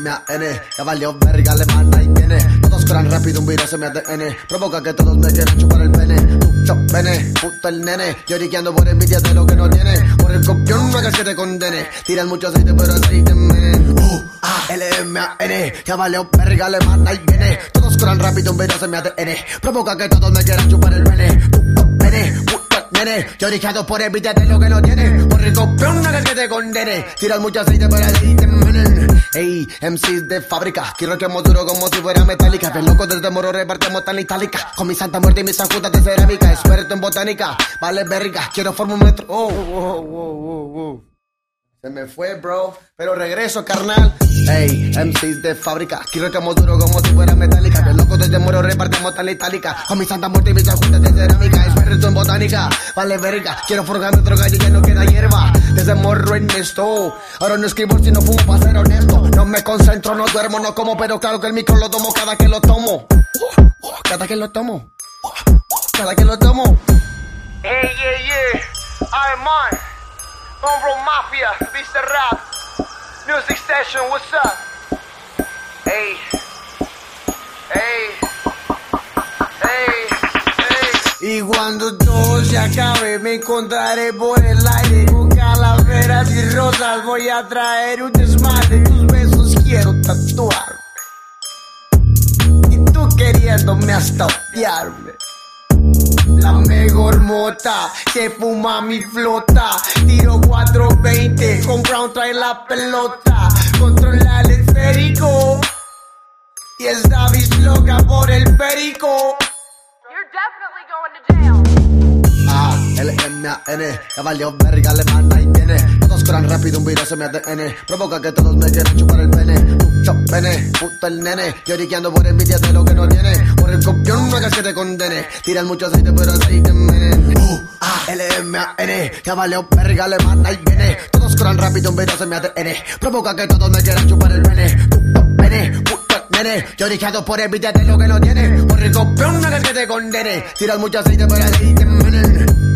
L-M-A-N, ya valió verga, le manda y viene. Todos corran rápido, un virus en. Provoca que todos me quieran chupar el pene. Mucho pene, puto el nene. Lloriqueando por envidia de lo que no tiene. Por el copión no hagas que te condene. Tiran mucho aceite, pero aceite menen. Uh, ah, L-M-A-N, ya valió verga, le manda y viene. Todos corran rápido, un virus en. Provoca que todos me quieran chupar el pene. Puto pene, nene. Lloriqueando por envidia de lo que no tiene. Por el copión no que te condene. Tiran mucho aceite, pero aceite menen. Ey, de fábrica, quiero que duro como si fuera metálica. Ven loco desde moro repartimos tan itálica. Con mi santa muerte y mis ajudas de cerámica. Experto en botánica, vale verga. Quiero formar un metro. Oh, oh, oh, oh, oh. Se me fue, bro, pero regreso, carnal. Ey, MCs de fábrica, quiero que duro como si fuera metálica. Ven loco desde moro repartimos tan itálica. Con mi santa muerte y mis ajudas de cerámica. Vale verga. Quiero forjarme otro gallo y ya no queda hierba. Desde morro en esto. Ahora no escribo si no fumo para ser honesto. No me concentro, no duermo, no como, pero claro que el micro lo tomo cada que lo tomo. Cada que lo tomo. Cada que lo tomo. Hey, yeah, yeah. I'm on. Hombro Mafia, Vista Rap. Music Session, what's up? Hey. Hey. Hey. Hey. Y cuando todo se acabe, me encontraré por el aire. Con calaveras y rosas voy a traer un desmadre. Tus besos quiero tatuar. Y tú queriéndome hasta odiarme. La mejor mota que fuma mi flota. Tiro 420, con Brown trae la pelota. Controla el esférico. Y es Davis loca por el perico. L, M, A, N, ya valió verga, le manda y viene. Todos corran rápido, un virus en mi. Provoca que todos me quieran chupar el pene. Mucho pene, puto el nene. Lloriqueando por envidia de lo que no tiene. Por el copión no hagas que te condene. Tiran mucho aceite, pero aceite menen. Uh, A, L, M, A, N, ya valió verga, le manda y viene. Todos corran rápido, un virus en mi. Provoca que todos me quieran chupar el pene. Puto pene, puto nene. Lloriqueando por envidia de lo que no tiene. Por el copión no hagas que te condene. Tiran mucho aceite, pero aceite menen.